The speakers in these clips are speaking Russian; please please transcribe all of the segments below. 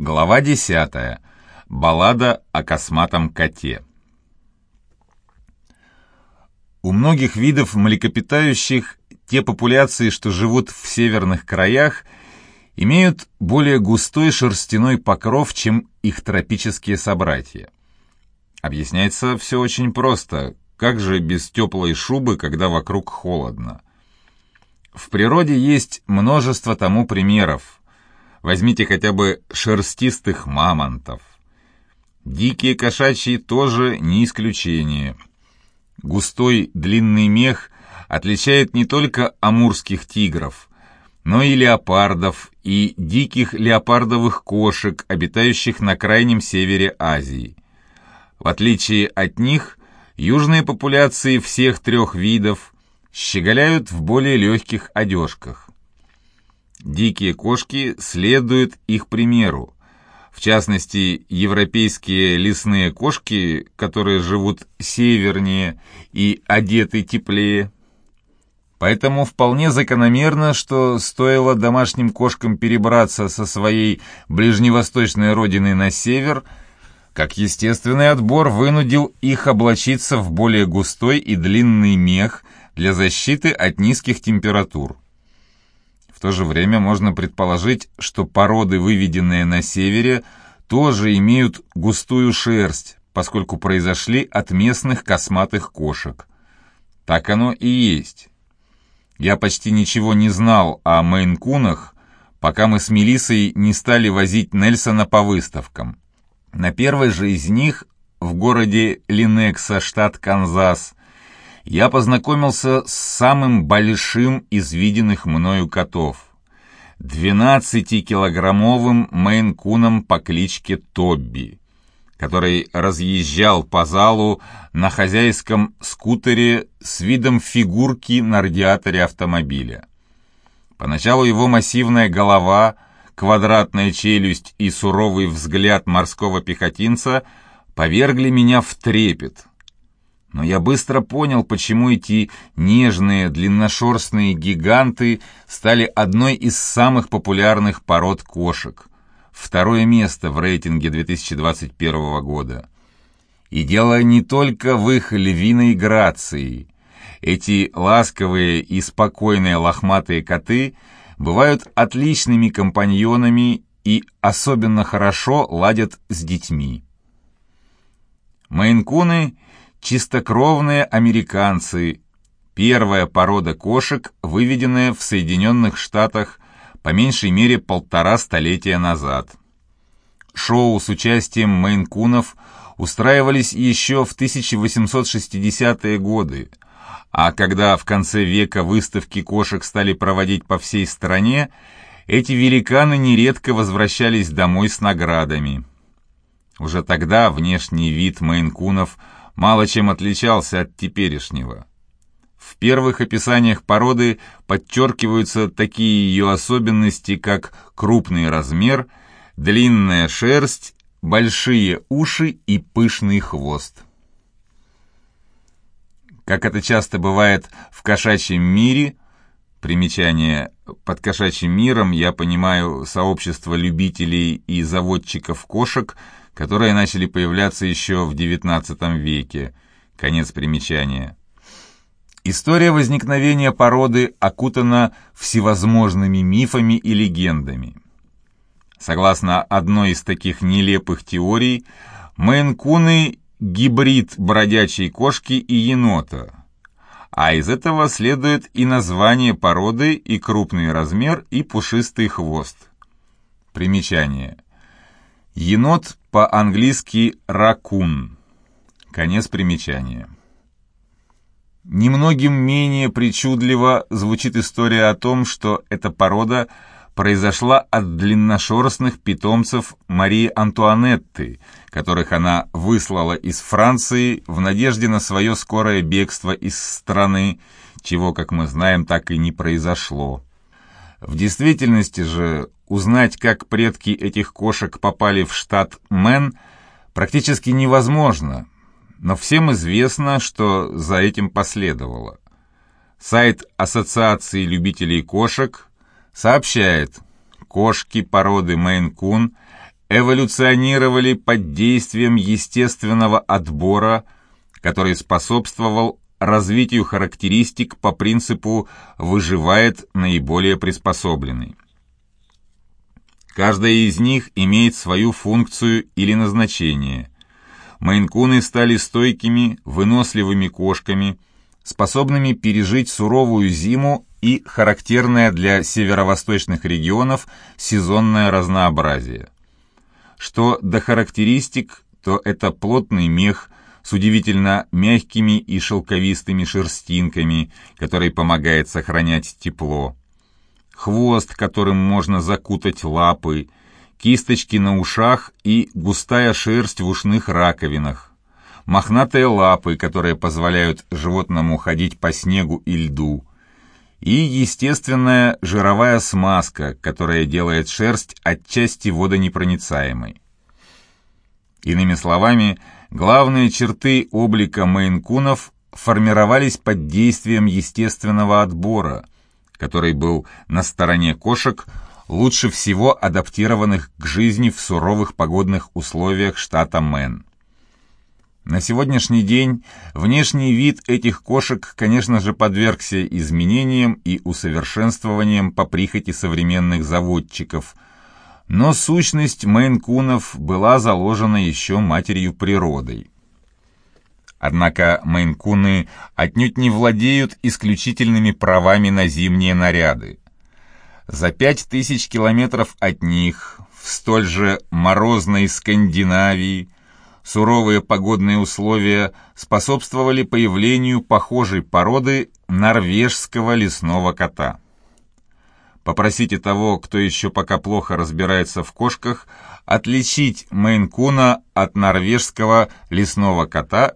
Глава 10. Баллада о косматом коте. У многих видов млекопитающих те популяции, что живут в северных краях, имеют более густой шерстяной покров, чем их тропические собратья. Объясняется все очень просто. Как же без теплой шубы, когда вокруг холодно? В природе есть множество тому примеров. Возьмите хотя бы шерстистых мамонтов. Дикие кошачьи тоже не исключение. Густой длинный мех отличает не только амурских тигров, но и леопардов, и диких леопардовых кошек, обитающих на крайнем севере Азии. В отличие от них, южные популяции всех трех видов щеголяют в более легких одежках. Дикие кошки следуют их примеру. В частности, европейские лесные кошки, которые живут севернее и одеты теплее. Поэтому вполне закономерно, что стоило домашним кошкам перебраться со своей ближневосточной родины на север, как естественный отбор вынудил их облачиться в более густой и длинный мех для защиты от низких температур. В то же время можно предположить, что породы, выведенные на севере, тоже имеют густую шерсть, поскольку произошли от местных косматых кошек. Так оно и есть. Я почти ничего не знал о мейн-кунах, пока мы с Мелиссой не стали возить Нельсона по выставкам. На первой же из них, в городе Ленекса, штат Канзас, я познакомился с самым большим из виденных мною котов. 12-килограммовым мейн-куном по кличке Тобби, который разъезжал по залу на хозяйском скутере с видом фигурки на радиаторе автомобиля. Поначалу его массивная голова, квадратная челюсть и суровый взгляд морского пехотинца повергли меня в трепет. Но я быстро понял, почему эти нежные, длинношерстные гиганты стали одной из самых популярных пород кошек. Второе место в рейтинге 2021 года. И дело не только в их львиной грации. Эти ласковые и спокойные лохматые коты бывают отличными компаньонами и особенно хорошо ладят с детьми. Мейнкуны — чистокровные американцы, первая порода кошек, выведенная в Соединенных Штатах по меньшей мере полтора столетия назад. Шоу с участием мейнкунов устраивались еще в 1860-е годы, а когда в конце века выставки кошек стали проводить по всей стране, эти великаны нередко возвращались домой с наградами. Уже тогда внешний вид мейнкунов – мало чем отличался от теперешнего. В первых описаниях породы подчеркиваются такие ее особенности, как крупный размер, длинная шерсть, большие уши и пышный хвост. Как это часто бывает в кошачьем мире, примечание под кошачьим миром я понимаю сообщество любителей и заводчиков кошек – которые начали появляться еще в XIX веке. Конец примечания. История возникновения породы окутана всевозможными мифами и легендами. Согласно одной из таких нелепых теорий, мейн-куны – гибрид бродячей кошки и енота. А из этого следует и название породы, и крупный размер, и пушистый хвост. Примечание – Енот по-английски «ракун». Конец примечания. Немногим менее причудливо звучит история о том, что эта порода произошла от длинношерстных питомцев Марии Антуанетты, которых она выслала из Франции в надежде на свое скорое бегство из страны, чего, как мы знаем, так и не произошло. В действительности же узнать, как предки этих кошек попали в штат Мэн, практически невозможно, но всем известно, что за этим последовало. Сайт Ассоциации любителей кошек сообщает, кошки породы Мейн-кун эволюционировали под действием естественного отбора, который способствовал развитию характеристик по принципу «выживает наиболее приспособленный». Каждая из них имеет свою функцию или назначение. Мейнкуны стали стойкими, выносливыми кошками, способными пережить суровую зиму и характерное для северо-восточных регионов сезонное разнообразие. Что до характеристик, то это плотный мех с удивительно мягкими и шелковистыми шерстинками, который помогает сохранять тепло. Хвост, которым можно закутать лапы, кисточки на ушах и густая шерсть в ушных раковинах. Мохнатые лапы, которые позволяют животному ходить по снегу и льду. И естественная жировая смазка, которая делает шерсть отчасти водонепроницаемой. Иными словами, главные черты облика мейнкунов формировались под действием естественного отбора, который был на стороне кошек, лучше всего адаптированных к жизни в суровых погодных условиях штата Мэн. На сегодняшний день внешний вид этих кошек, конечно же, подвергся изменениям и усовершенствованиям по прихоти современных заводчиков, но сущность мейн-кунов была заложена еще матерью природой. Однако мейн-куны отнюдь не владеют исключительными правами на зимние наряды. За пять тысяч километров от них, в столь же морозной Скандинавии, суровые погодные условия способствовали появлению похожей породы норвежского лесного кота. Попросите того, кто еще пока плохо разбирается в кошках, отличить мейн-куна от норвежского лесного кота,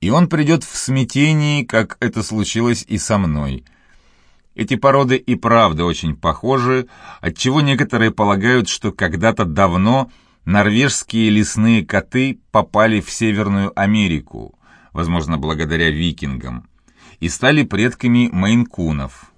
и он придет в смятении, как это случилось и со мной. Эти породы и правда очень похожи, отчего некоторые полагают, что когда-то давно – норвежские лесные коты попали в Северную Америку, возможно, благодаря викингам, и стали предками мейнкунов.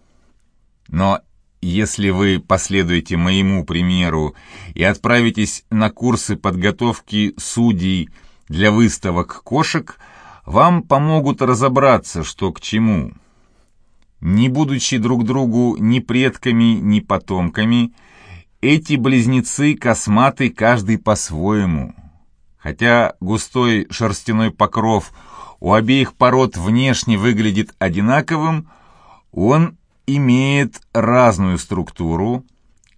Но если вы последуете моему примеру и отправитесь на курсы подготовки судей для выставок кошек, вам помогут разобраться, что к чему. Не будучи друг другу ни предками, ни потомками – эти близнецы косматы каждый по-своему. Хотя густой шерстяной покров у обеих пород внешне выглядит одинаковым, он имеет разную структуру,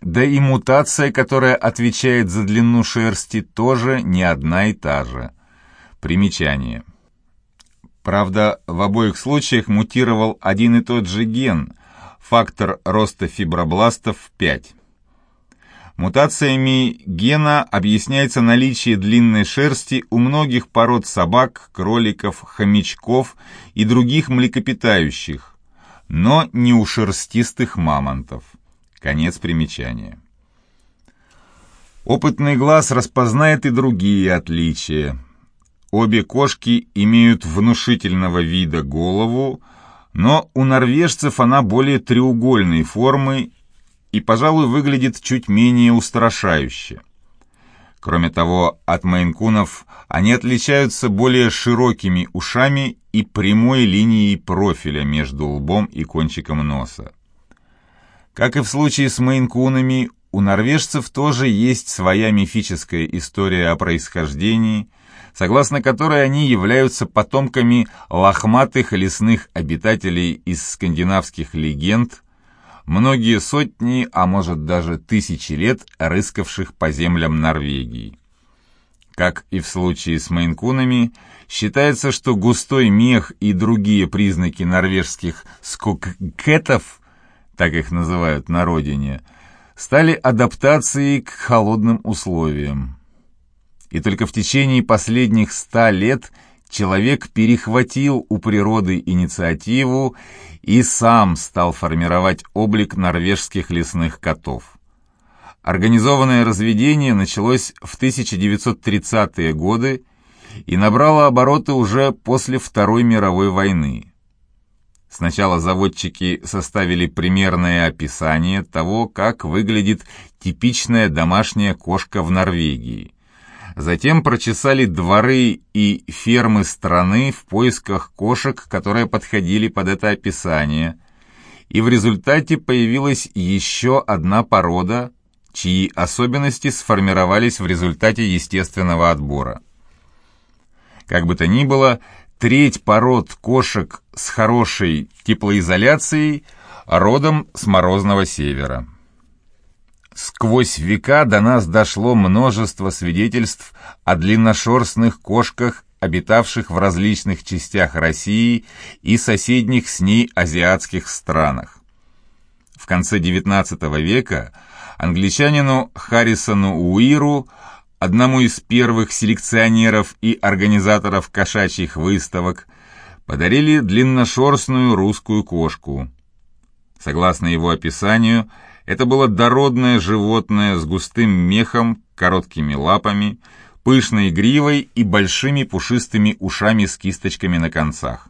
да и мутация, которая отвечает за длину шерсти, тоже не одна и та же. Примечание. Правда, в обоих случаях мутировал один и тот же ген, фактор роста фибробластов 5. Мутациями гена объясняется наличие длинной шерсти у многих пород собак, кроликов, хомячков и других млекопитающих, но не у шерстистых мамонтов. Конец примечания. Опытный глаз распознает и другие отличия. Обе кошки имеют внушительного вида голову, но у норвежцев она более треугольной формы и, пожалуй, выглядит чуть менее устрашающе. Кроме того, от мейнкунов они отличаются более широкими ушами и прямой линией профиля между лбом и кончиком носа. Как и в случае с мейнкунами, у норвежцев тоже есть своя мифическая история о происхождении, согласно которой они являются потомками лохматых лесных обитателей из скандинавских легенд, многие сотни, а может даже тысячи лет рыскавших по землям Норвегии. Как и в случае с мейнкунами, считается, что густой мех и другие признаки норвежских скоккетов, так их называют на родине, стали адаптацией к холодным условиям. И только в течение последних ста лет человек перехватил у природы инициативу и сам стал формировать облик норвежских лесных котов. Организованное разведение началось в 1930-е годы и набрало обороты уже после Второй мировой войны. Сначала заводчики составили примерное описание того, как выглядит типичная домашняя кошка в Норвегии. Затем прочесали дворы и фермы страны в поисках кошек, которые подходили под это описание. И в результате появилась еще одна порода, чьи особенности сформировались в результате естественного отбора. Как бы то ни было, треть пород кошек с хорошей теплоизоляцией родом с морозного севера. Сквозь века до нас дошло множество свидетельств о длинношерстных кошках, обитавших в различных частях России и соседних с ней азиатских странах. В конце XIX века англичанину Харрисону Уиру одному из первых селекционеров и организаторов кошачьих выставок, подарили длинношерстную русскую кошку. Согласно его описанию, это было дородное животное с густым мехом, короткими лапами, пышной гривой и большими пушистыми ушами с кисточками на концах.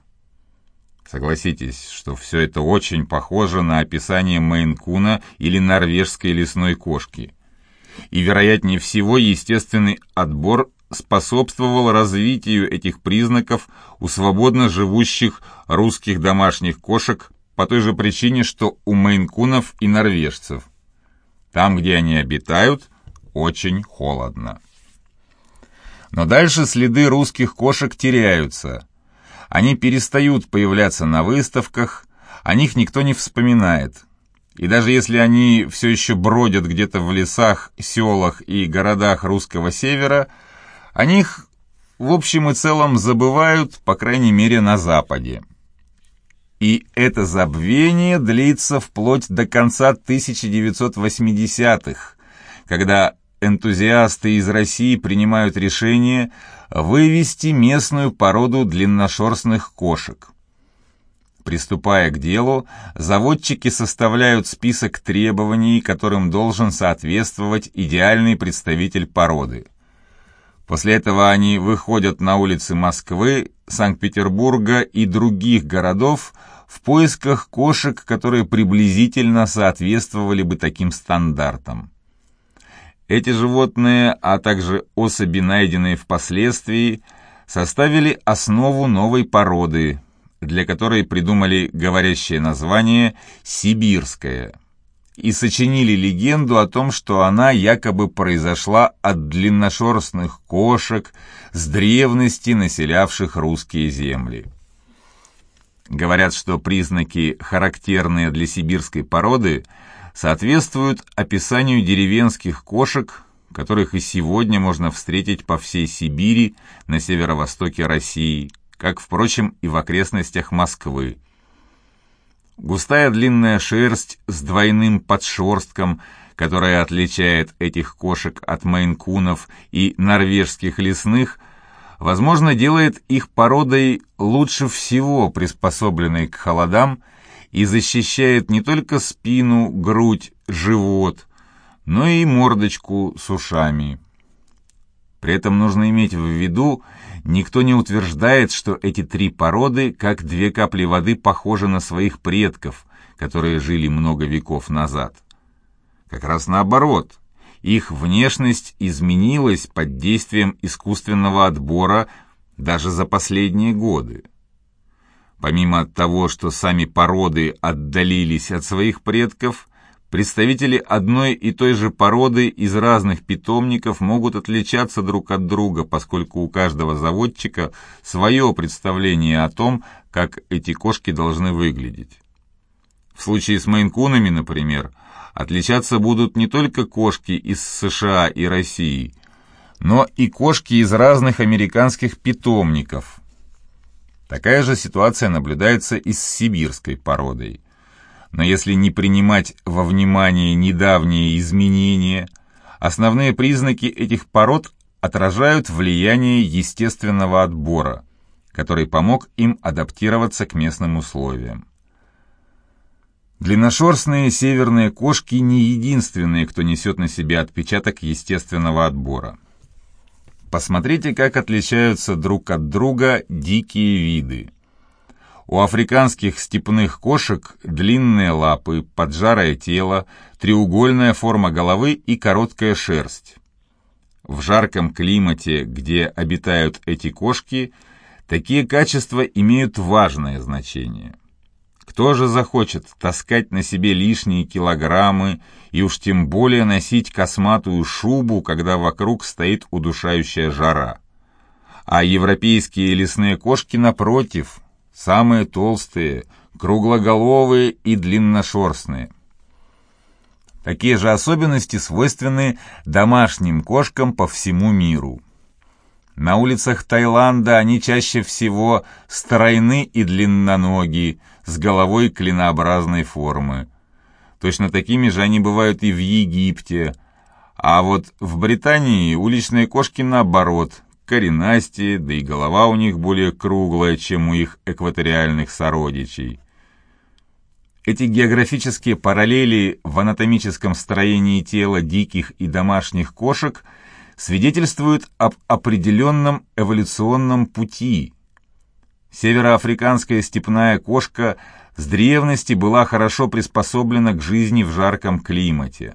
Согласитесь, что все это очень похоже на описание Мейн-куна или норвежской лесной кошки – и, вероятнее всего, естественный отбор способствовал развитию этих признаков у свободно живущих русских домашних кошек по той же причине, что у мейнкунов и норвежцев. Там, где они обитают, очень холодно. Но дальше следы русских кошек теряются. Они перестают появляться на выставках, о них никто не вспоминает. И даже если они все еще бродят где-то в лесах, селах и городах русского севера, о них в общем и целом забывают, по крайней мере, на Западе. И это забвение длится вплоть до конца 1980-х, когда энтузиасты из России принимают решение вывести местную породу длинношерстных кошек. Приступая к делу, заводчики составляют список требований, которым должен соответствовать идеальный представитель породы. После этого они выходят на улицы Москвы, Санкт-Петербурга и других городов в поисках кошек, которые приблизительно соответствовали бы таким стандартам. Эти животные, а также особи, найденные впоследствии, составили основу новой породы – для которой придумали говорящее название «Сибирская» и сочинили легенду о том, что она якобы произошла от длинношерстных кошек с древности населявших русские земли. Говорят, что признаки, характерные для сибирской породы, соответствуют описанию деревенских кошек, которых и сегодня можно встретить по всей Сибири на северо-востоке России – как, впрочем, и в окрестностях Москвы. Густая длинная шерсть с двойным подшерстком, которая отличает этих кошек от мейнкунов и норвежских лесных, возможно, делает их породой лучше всего приспособленной к холодам и защищает не только спину, грудь, живот, но и мордочку с ушами. При этом нужно иметь в виду, никто не утверждает, что эти три породы, как две капли воды, похожи на своих предков, которые жили много веков назад. Как раз наоборот, их внешность изменилась под действием искусственного отбора даже за последние годы. Помимо того, что сами породы отдалились от своих предков, Представители одной и той же породы из разных питомников могут отличаться друг от друга, поскольку у каждого заводчика свое представление о том, как эти кошки должны выглядеть. В случае с мейнкунами, например, отличаться будут не только кошки из США и России, но и кошки из разных американских питомников. Такая же ситуация наблюдается и с сибирской породой но если не принимать во внимание недавние изменения, основные признаки этих пород отражают влияние естественного отбора, который помог им адаптироваться к местным условиям. Длинношерстные северные кошки не единственные, кто несет на себе отпечаток естественного отбора. Посмотрите, как отличаются друг от друга дикие виды. У африканских степных кошек длинные лапы, поджарое тело, треугольная форма головы и короткая шерсть. В жарком климате, где обитают эти кошки, такие качества имеют важное значение. Кто же захочет таскать на себе лишние килограммы и уж тем более носить косматую шубу, когда вокруг стоит удушающая жара? А европейские лесные кошки, напротив, самые толстые, круглоголовые и длинношерстные. Такие же особенности свойственны домашним кошкам по всему миру. На улицах Таиланда они чаще всего стройны и длинноногие, с головой клинообразной формы. Точно такими же они бывают и в Египте, а вот в Британии уличные кошки наоборот, коренастее, да и голова у них более круглая, чем у их экваториальных сородичей. Эти географические параллели в анатомическом строении тела диких и домашних кошек свидетельствуют об определенном эволюционном пути. Североафриканская степная кошка с древности была хорошо приспособлена к жизни в жарком климате.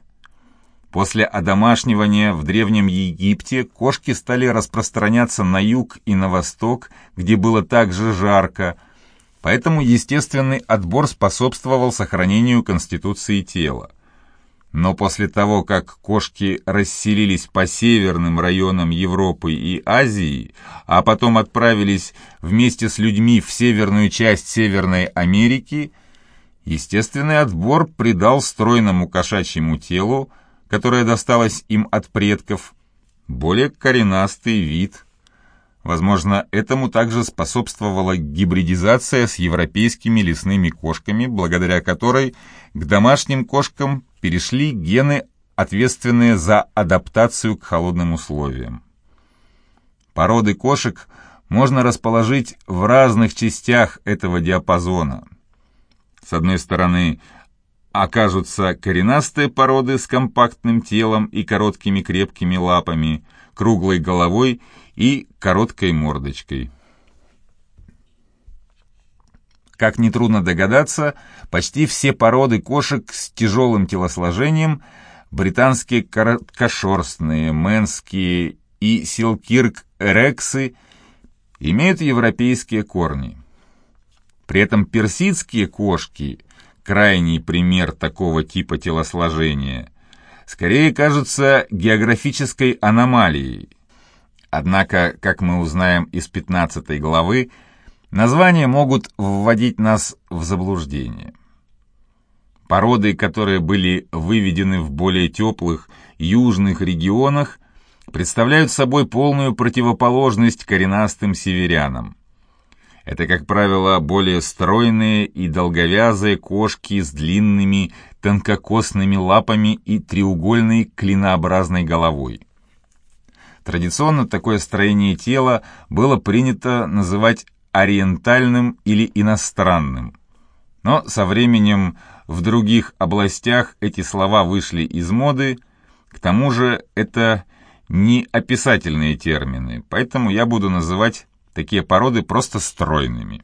После одомашнивания в Древнем Египте кошки стали распространяться на юг и на восток, где было также жарко, поэтому естественный отбор способствовал сохранению конституции тела. Но после того, как кошки расселились по северным районам Европы и Азии, а потом отправились вместе с людьми в северную часть Северной Америки, естественный отбор придал стройному кошачьему телу которая досталась им от предков, более коренастый вид. Возможно, этому также способствовала гибридизация с европейскими лесными кошками, благодаря которой к домашним кошкам перешли гены, ответственные за адаптацию к холодным условиям. Породы кошек можно расположить в разных частях этого диапазона. С одной стороны, окажутся коренастые породы с компактным телом и короткими крепкими лапами, круглой головой и короткой мордочкой. Как нетрудно догадаться, почти все породы кошек с тяжелым телосложением, британские короткошерстные, мэнские и силкирк-эрексы, имеют европейские корни. При этом персидские кошки крайний пример такого типа телосложения, скорее кажутся географической аномалией. Однако, как мы узнаем из 15 главы, названия могут вводить нас в заблуждение. Породы, которые были выведены в более теплых южных регионах, представляют собой полную противоположность коренастым северянам. Это, как правило, более стройные и долговязые кошки с длинными тонкокосными лапами и треугольной клинообразной головой. Традиционно такое строение тела было принято называть ориентальным или иностранным. Но со временем в других областях эти слова вышли из моды, к тому же это не описательные термины, поэтому я буду называть такие породы просто стройными.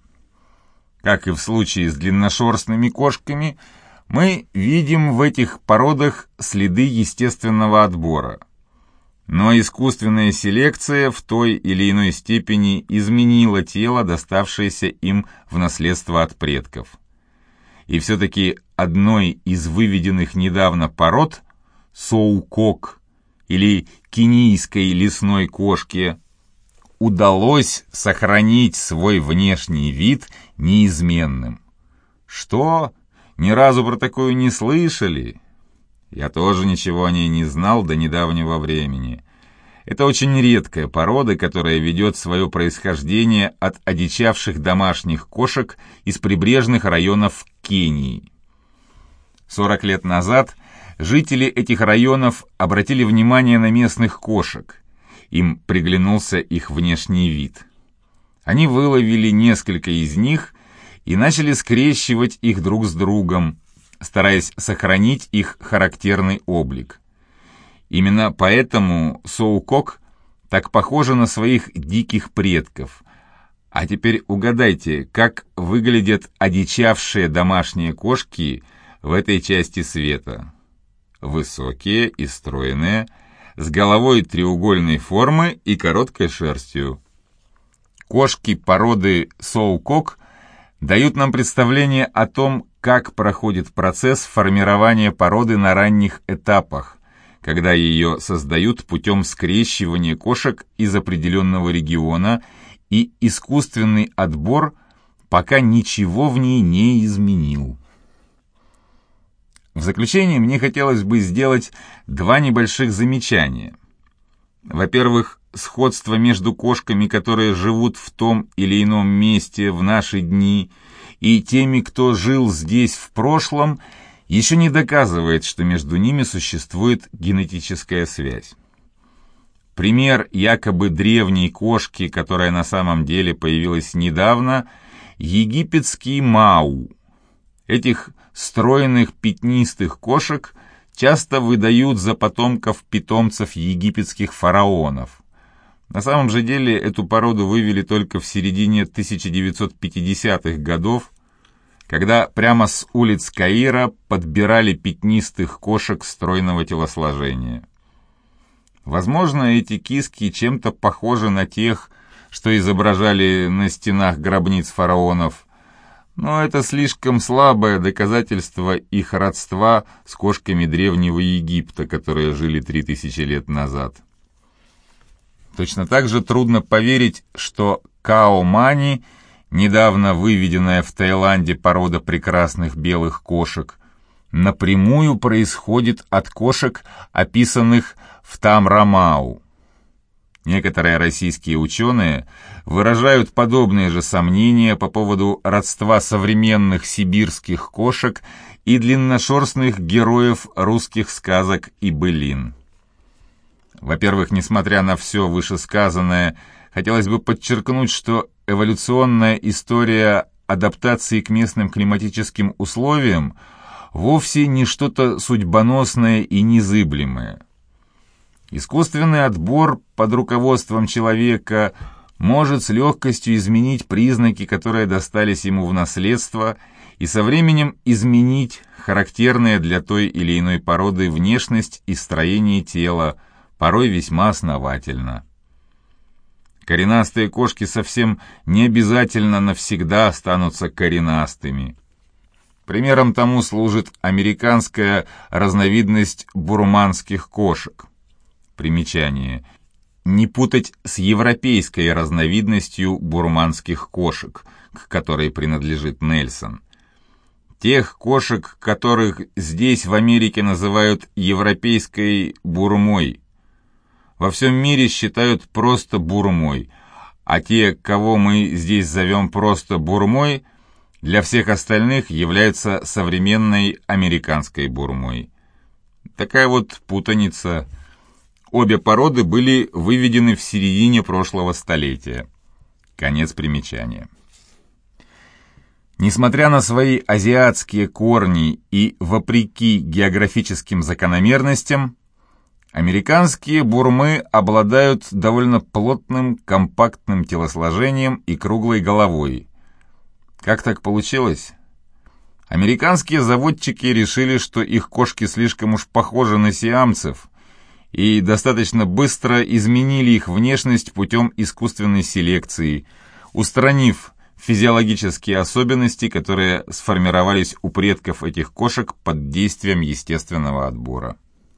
Как и в случае с длинношерстными кошками, мы видим в этих породах следы естественного отбора. Но искусственная селекция в той или иной степени изменила тело, доставшееся им в наследство от предков. И все-таки одной из выведенных недавно пород, соукок или кенийской лесной кошки, удалось сохранить свой внешний вид неизменным. Что? Ни разу про такое не слышали? Я тоже ничего о ней не знал до недавнего времени. Это очень редкая порода, которая ведет свое происхождение от одичавших домашних кошек из прибрежных районов Кении. 40 лет назад жители этих районов обратили внимание на местных кошек им приглянулся их внешний вид. Они выловили несколько из них и начали скрещивать их друг с другом, стараясь сохранить их характерный облик. Именно поэтому Соукок так похожа на своих диких предков, А теперь угадайте, как выглядят одичавшие домашние кошки в этой части света. Высокие и стройные, с головой треугольной формы и короткой шерстью. Кошки породы соукок дают нам представление о том, как проходит процесс формирования породы на ранних этапах, когда ее создают путем скрещивания кошек из определенного региона и искусственный отбор пока ничего в ней не изменил. В заключение мне хотелось бы сделать два небольших замечания. Во-первых, сходство между кошками, которые живут в том или ином месте в наши дни, и теми, кто жил здесь в прошлом, еще не доказывает, что между ними существует генетическая связь. Пример якобы древней кошки, которая на самом деле появилась недавно, египетский мау. Этих стройных пятнистых кошек часто выдают за потомков питомцев египетских фараонов. На самом же деле эту породу вывели только в середине 1950-х годов, когда прямо с улиц Каира подбирали пятнистых кошек стройного телосложения. Возможно, эти киски чем-то похожи на тех, что изображали на стенах гробниц фараонов, но это слишком слабое доказательство их родства с кошками древнего Египта, которые жили три тысячи лет назад. Точно так же трудно поверить, что Као-Мани, недавно выведенная в Таиланде порода прекрасных белых кошек, напрямую происходит от кошек, описанных в Тамрамау. Некоторые российские ученые выражают подобные же сомнения по поводу родства современных сибирских кошек и длинношерстных героев русских сказок и былин. Во-первых, несмотря на все вышесказанное, хотелось бы подчеркнуть, что эволюционная история адаптации к местным климатическим условиям вовсе не что-то судьбоносное и незыблемое. Искусственный отбор под руководством человека может с легкостью изменить признаки, которые достались ему в наследство, и со временем изменить характерные для той или иной породы внешность и строение тела, порой весьма основательно. Коренастые кошки совсем не обязательно навсегда останутся коренастыми. Примером тому служит американская разновидность бурманских кошек. Примечание. Не путать с европейской разновидностью бурманских кошек, к которой принадлежит Нельсон. Тех кошек, которых здесь в Америке называют европейской бурмой, во всем мире считают просто бурмой, а те, кого мы здесь зовем просто бурмой, для всех остальных являются современной американской бурмой. Такая вот путаница – Обе породы были выведены в середине прошлого столетия. Конец примечания. Несмотря на свои азиатские корни и вопреки географическим закономерностям, американские бурмы обладают довольно плотным, компактным телосложением и круглой головой. Как так получилось? Американские заводчики решили, что их кошки слишком уж похожи на сиамцев – и достаточно быстро изменили их внешность путем искусственной селекции, устранив физиологические особенности, которые сформировались у предков этих кошек под действием естественного отбора.